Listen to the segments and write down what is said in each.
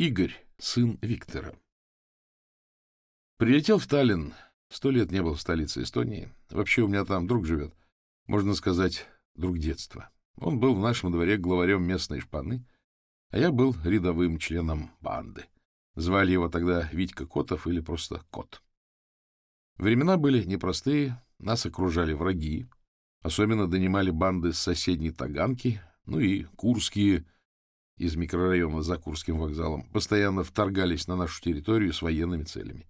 Игорь, сын Виктора. Прилетел в Таллин. Сто лет не был в столице Эстонии. Вообще у меня там друг живет. Можно сказать, друг детства. Он был в нашем дворе главарем местной шпаны, а я был рядовым членом банды. Звали его тогда Витька Котов или просто Кот. Времена были непростые, нас окружали враги, особенно донимали банды с соседней Таганки, ну и курские из микрорайона за Курским вокзалом, постоянно вторгались на нашу территорию с военными целями.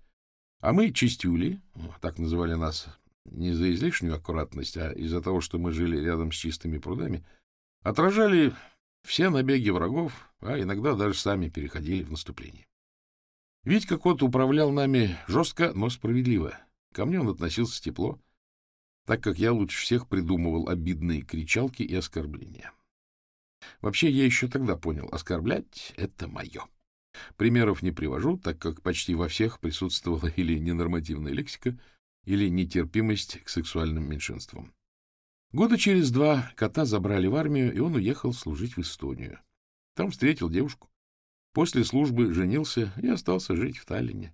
А мы, чистюли, так называли нас не за излишнюю аккуратность, а из-за того, что мы жили рядом с чистыми прудами, отражали все набеги врагов, а иногда даже сами переходили в наступление. Витька Кот управлял нами жестко, но справедливо. Ко мне он относился тепло, так как я лучше всех придумывал обидные кричалки и оскорбления. Вообще, я еще тогда понял, оскорблять — это мое. Примеров не привожу, так как почти во всех присутствовала или ненормативная лексика, или нетерпимость к сексуальным меньшинствам. Года через два кота забрали в армию, и он уехал служить в Эстонию. Там встретил девушку. После службы женился и остался жить в Таллине.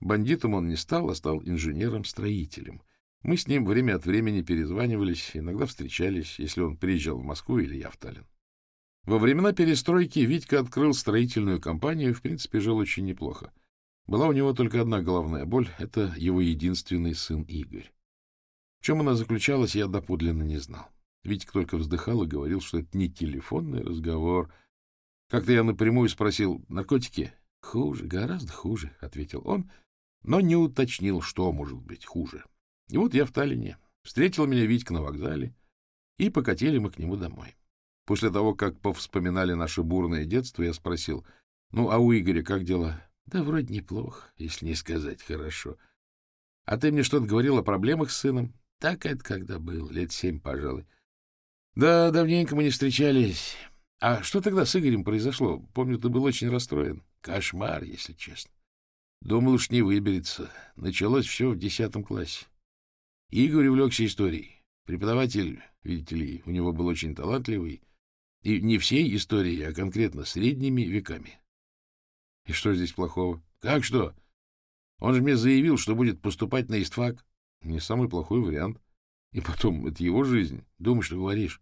Бандитом он не стал, а стал инженером-строителем. Мы с ним время от времени перезванивались, иногда встречались, если он приезжал в Москву или я в Таллин. Во времена перестройки Витька открыл строительную компанию и, в принципе, жил очень неплохо. Была у него только одна головная боль — это его единственный сын Игорь. В чем она заключалась, я доподлинно не знал. Витька только вздыхал и говорил, что это не телефонный разговор. Как-то я напрямую спросил, наркотики? — Хуже, гораздо хуже, — ответил он, но не уточнил, что может быть хуже. И вот я в Таллине. Встретил меня Витька на вокзале, и покатили мы к нему домой. После того, как повспоминали наше бурное детство, я спросил, ну, а у Игоря как дела? Да вроде неплохо, если не сказать хорошо. А ты мне что-то говорил о проблемах с сыном? Так это когда был, лет семь, пожалуй. Да, давненько мы не встречались. А что тогда с Игорем произошло? Помню, ты был очень расстроен. Кошмар, если честно. Думал, уж не выберется. Началось все в десятом классе. Игорь увлекся историей. Преподаватель, видите ли, у него был очень талантливый, и не всей историей, а конкретно средними веками. И что здесь плохого? Как что? Он же мне заявил, что будет поступать на истфак. Не самый плохой вариант. И потом, это его жизнь. Думай, что говоришь.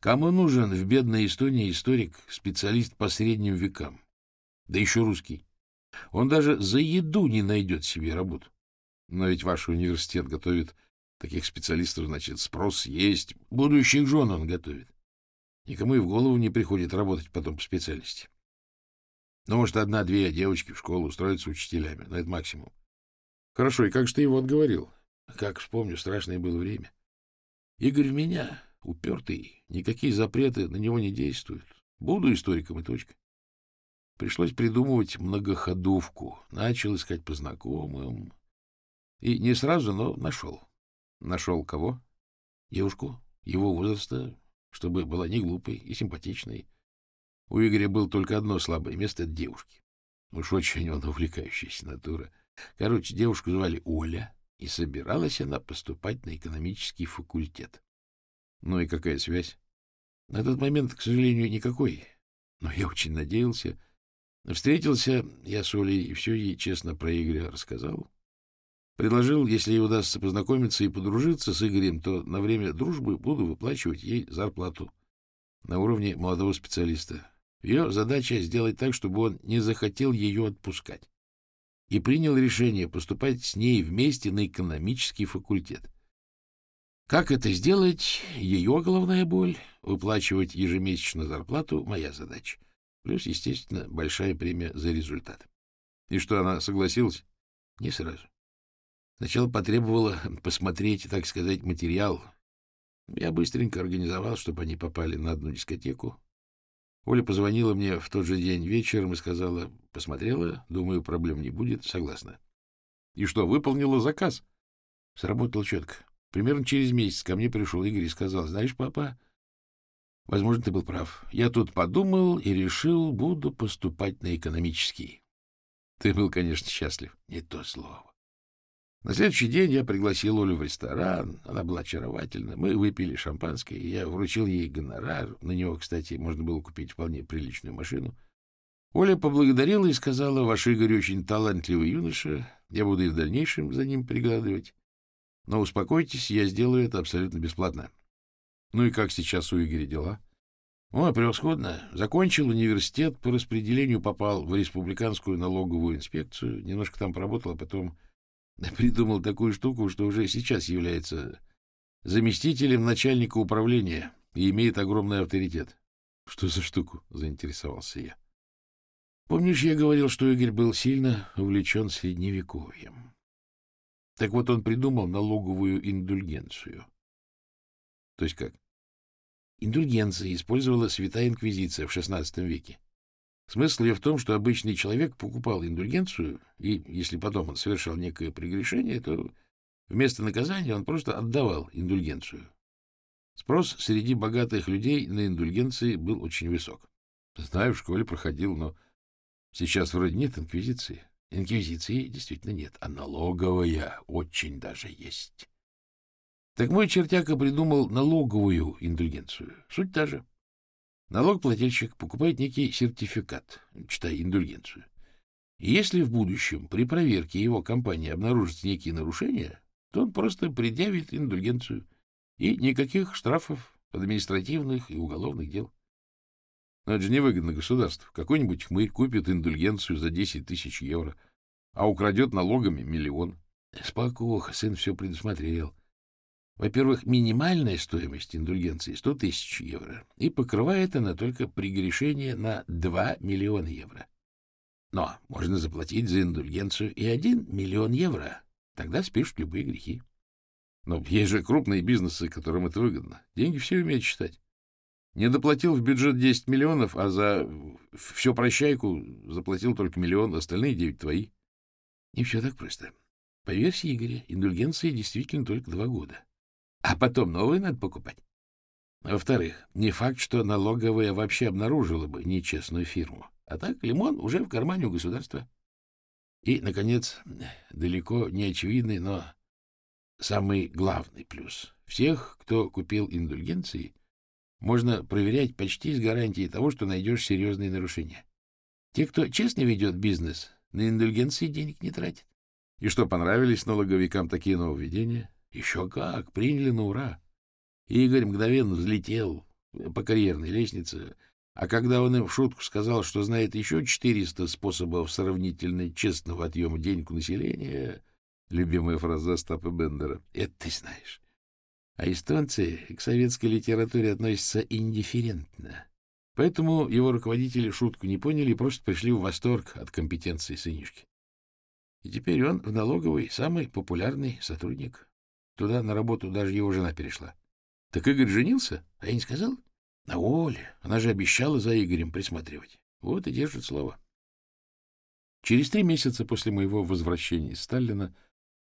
Кому нужен в бедной Эстонии историк, специалист по средним векам? Да еще русский. Он даже за еду не найдет себе работу. Но ведь ваш университет готовит таких специалистов, значит, спрос есть. Будущих жен он готовит. Никому и в голову не приходит работать потом по специальности. Ну, может, одна-две девочки в школу устроятся учителями, но это максимум. Хорошо, и как же ты его отговорил? Как вспомню, страшное было время. Игорь в меня, упертый, никакие запреты на него не действуют. Буду историком и точка. Пришлось придумывать многоходовку. Начал искать по знакомым. И не сразу, но нашел. Нашел кого? Девушку его возраста, чтобы была не глупой и симпатичной. У Игоря было только одно слабое место — это девушки. Уж очень он увлекающаяся натура. Короче, девушку звали Оля, и собиралась она поступать на экономический факультет. Ну и какая связь? На тот момент, к сожалению, никакой. Но я очень надеялся. Встретился я с Олей и все ей честно про Игоря рассказал. Предложил, если ей удастся познакомиться и подружиться с Игорем, то на время дружбы буду выплачивать ей зарплату на уровне молодого специалиста. Ее задача сделать так, чтобы он не захотел ее отпускать. И принял решение поступать с ней вместе на экономический факультет. Как это сделать? Ее головная боль. Выплачивать ежемесячно зарплату — моя задача. Плюс, естественно, большая премия за результат. И что, она согласилась? Не сразу. Сначала потребовала посмотреть, так сказать, материал. Я быстренько организовал, чтобы они попали на одну дискотеку. Оля позвонила мне в тот же день вечером и сказала, посмотрела, думаю, проблем не будет, согласна. И что, выполнила заказ? Сработал четко. Примерно через месяц ко мне пришел Игорь и сказал, знаешь, папа, возможно, ты был прав. Я тут подумал и решил, буду поступать на экономический. Ты был, конечно, счастлив. Не то слово. На следующий день я пригласил Олю в ресторан. Она была очаровательна. Мы выпили шампанское, и я вручил ей гонорар. На него, кстати, можно было купить вполне приличную машину. Оля поблагодарила и сказала, ваш Игорь очень талантливый юноша, я буду и в дальнейшем за ним приглядывать. Но успокойтесь, я сделаю это абсолютно бесплатно. Ну и как сейчас у Игоря дела? О, превосходно. Закончил университет, по распределению попал в республиканскую налоговую инспекцию, немножко там поработал, а потом придумал такую штуку, что уже сейчас является заместителем начальника управления и имеет огромный авторитет. — Что за штуку? — заинтересовался я. — Помнишь, я говорил, что Игорь был сильно увлечен средневековьем? Так вот, он придумал налоговую индульгенцию. То есть как? Индульгенция использовала Святая Инквизиция в XVI веке. Смысл ее в том, что обычный человек покупал индульгенцию, и если потом он совершал некое прегрешение, то вместо наказания он просто отдавал индульгенцию. Спрос среди богатых людей на индульгенции был очень высок. Знаю, в школе проходил, но сейчас вроде нет инквизиции. Инквизиции действительно нет, а налоговая очень даже есть. Так мой чертяка придумал налоговую индульгенцию. Суть та же. Налогоплательщик покупает некий сертификат, читай индульгенцию. И если в будущем при проверке его компании обнаружатся некие нарушения, то он просто предъявит индульгенцию. И никаких штрафов, административных и уголовных дел. Но это же невыгодно государству. Какой-нибудь хмырь купит индульгенцию за 10 тысяч евро, а украдет налогами миллион. Спокойно, сын все предусмотрел. Во-первых, минимальная стоимость индульгенции — 100 тысяч евро, и покрывает она только прегрешение на 2 миллиона евро. Но можно заплатить за индульгенцию и 1 миллион евро. Тогда спишут любые грехи. Но есть же крупные бизнесы, которым это выгодно. Деньги все умеют считать. Не доплатил в бюджет 10 миллионов, а за всю прощайку заплатил только миллион, остальные 9 твои. Не все так просто. По версии Игоря, индульгенции действительно только два года а потом новые надо покупать. Во-вторых, не факт, что налоговая вообще обнаружила бы нечестную фирму. А так лимон уже в кармане у государства. И, наконец, далеко не очевидный, но самый главный плюс. Всех, кто купил индульгенции, можно проверять почти с гарантией того, что найдешь серьезные нарушения. Те, кто честно ведет бизнес, на индульгенции денег не тратит. И что, понравились налоговикам такие нововведения? Еще как, приняли на ура. Игорь мгновенно взлетел по карьерной лестнице, а когда он им в шутку сказал, что знает еще 400 способов сравнительно честного отъема денег у населения, любимая фраза Остапа Бендера, это ты знаешь. А эстонцы к советской литературе относятся индифферентно. Поэтому его руководители шутку не поняли и просто пришли в восторг от компетенции сынишки. И теперь он в налоговой самый популярный сотрудник. Туда на работу даже его жена перешла. Так Игорь женился? А я не сказал? На Оле. Она же обещала за Игорем присматривать. Вот и держит слово. Через три месяца после моего возвращения из Сталина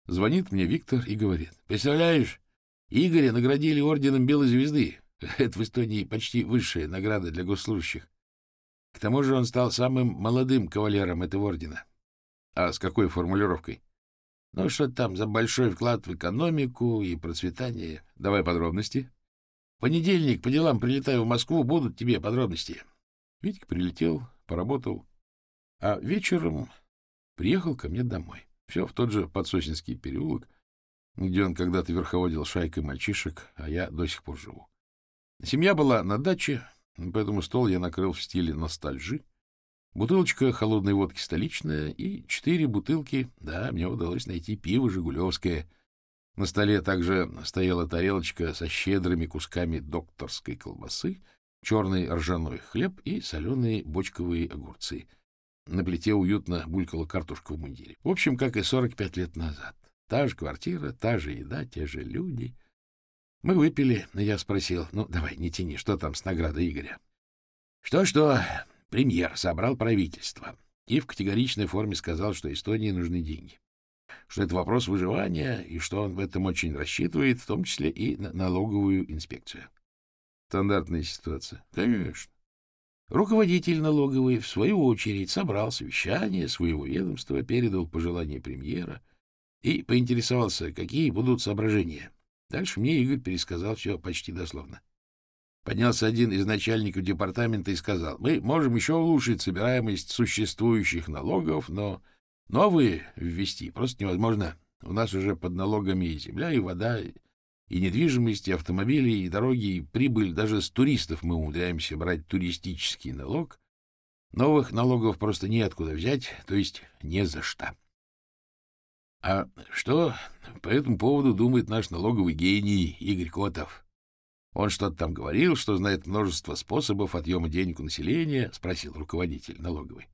звонит мне Виктор и говорит. Представляешь, Игоря наградили орденом Белой Звезды. Это в Эстонии почти высшая награда для госслужащих. К тому же он стал самым молодым кавалером этого ордена. А с какой формулировкой? Ну, что там за большой вклад в экономику и процветание? Давай подробности. Понедельник по делам прилетаю в Москву, будут тебе подробности. Витька прилетел, поработал, а вечером приехал ко мне домой. Все в тот же Подсосинский переулок, где он когда-то верховодил шайкой мальчишек, а я до сих пор живу. Семья была на даче, поэтому стол я накрыл в стиле ностальжи, Бутылочка холодной водки столичная и четыре бутылки, да, мне удалось найти пиво «Жигулевское». На столе также стояла тарелочка со щедрыми кусками докторской колбасы, черный ржаной хлеб и соленые бочковые огурцы. На плите уютно булькала картошка в мундире. В общем, как и 45 лет назад. Та же квартира, та же еда, те же люди. Мы выпили, и я спросил, ну, давай, не тяни, что там с наградой Игоря? Что-что, Премьер собрал правительство и в категоричной форме сказал, что Эстонии нужны деньги, что это вопрос выживания и что он в этом очень рассчитывает, в том числе и на налоговую инспекцию. Стандартная ситуация. Конечно. Руководитель налоговой, в свою очередь, собрал совещание своего ведомства, передал пожелания премьера и поинтересовался, какие будут соображения. Дальше мне Игорь пересказал все почти дословно. Поднялся один из начальников департамента и сказал, мы можем еще улучшить собираемость существующих налогов, но новые ввести просто невозможно. У нас уже под налогами и земля, и вода, и недвижимость, и автомобили, и дороги, и прибыль. Даже с туристов мы умудряемся брать туристический налог. Новых налогов просто неоткуда взять, то есть не за что. А что по этому поводу думает наш налоговый гений Игорь Котов? Он что-то там говорил, что знает множество способов отъема денег у населения, — спросил руководитель налоговой.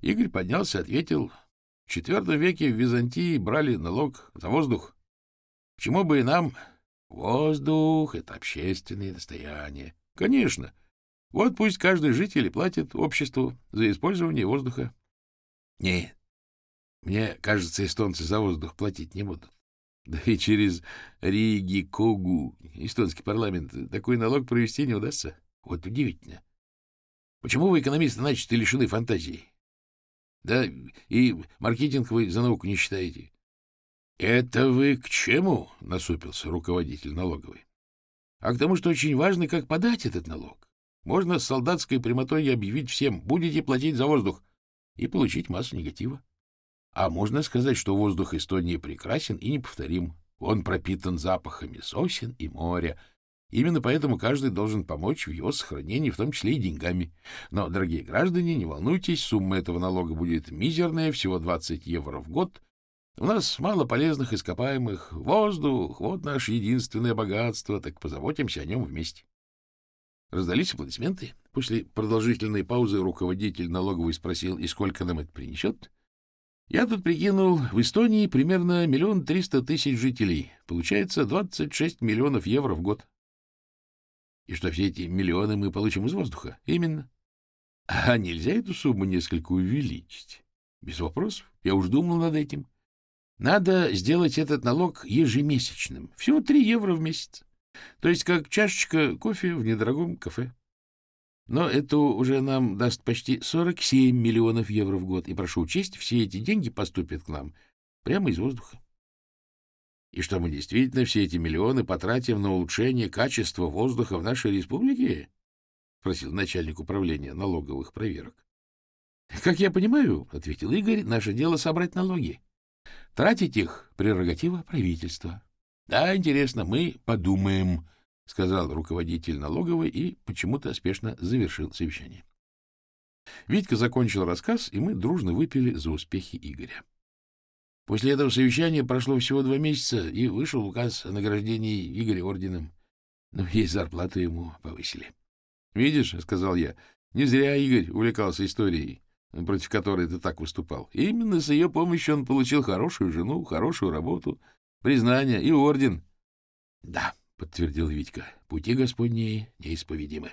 Игорь поднялся и ответил, в IV веке в Византии брали налог за воздух. Почему бы и нам? Воздух — это общественное достояние. Конечно. Вот пусть каждый житель платит обществу за использование воздуха. Нет, мне кажется, эстонцы за воздух платить не будут. Да и через Риги, Когу, эстонский парламент, такой налог провести не удастся. Вот удивительно. Почему вы, экономисты, начисто лишены фантазии? Да и маркетинг вы за науку не считаете. — Это вы к чему? — насупился руководитель налоговой. — А к тому, что очень важно, как подать этот налог. Можно с солдатской прямотой объявить всем, будете платить за воздух, и получить массу негатива. А можно сказать, что воздух Эстонии прекрасен и неповторим. Он пропитан запахами сосен и моря. Именно поэтому каждый должен помочь в его сохранении, в том числе и деньгами. Но, дорогие граждане, не волнуйтесь, сумма этого налога будет мизерная, всего 20 евро в год. У нас мало полезных ископаемых. Воздух — вот наше единственное богатство, так позаботимся о нем вместе. Раздались аплодисменты. После продолжительной паузы руководитель налоговой спросил, и сколько нам это принесет? — я тут прикинул, в Эстонии примерно миллион триста тысяч жителей. Получается 26 миллионов евро в год. И что все эти миллионы мы получим из воздуха? Именно. А нельзя эту сумму несколько увеличить? Без вопросов. Я уж думал над этим. Надо сделать этот налог ежемесячным. Всего 3 евро в месяц. То есть как чашечка кофе в недорогом кафе. Но это уже нам даст почти 47 миллионов евро в год. И прошу учесть, все эти деньги поступят к нам прямо из воздуха. И что мы действительно все эти миллионы потратим на улучшение качества воздуха в нашей республике? — спросил начальник управления налоговых проверок. — Как я понимаю, — ответил Игорь, — наше дело собрать налоги. Тратить их — прерогатива правительства. Да, интересно, мы подумаем, — сказал руководитель налоговой и почему-то спешно завершил совещание. Витька закончил рассказ, и мы дружно выпили за успехи Игоря. После этого совещания прошло всего два месяца, и вышел указ о награждении Игоря орденом. Но ей зарплату ему повысили. — Видишь, — сказал я, — не зря Игорь увлекался историей, против которой ты так выступал. И именно с ее помощью он получил хорошую жену, хорошую работу, признание и орден. — Да, — подтвердил Витька, — пути Господни неисповедимы.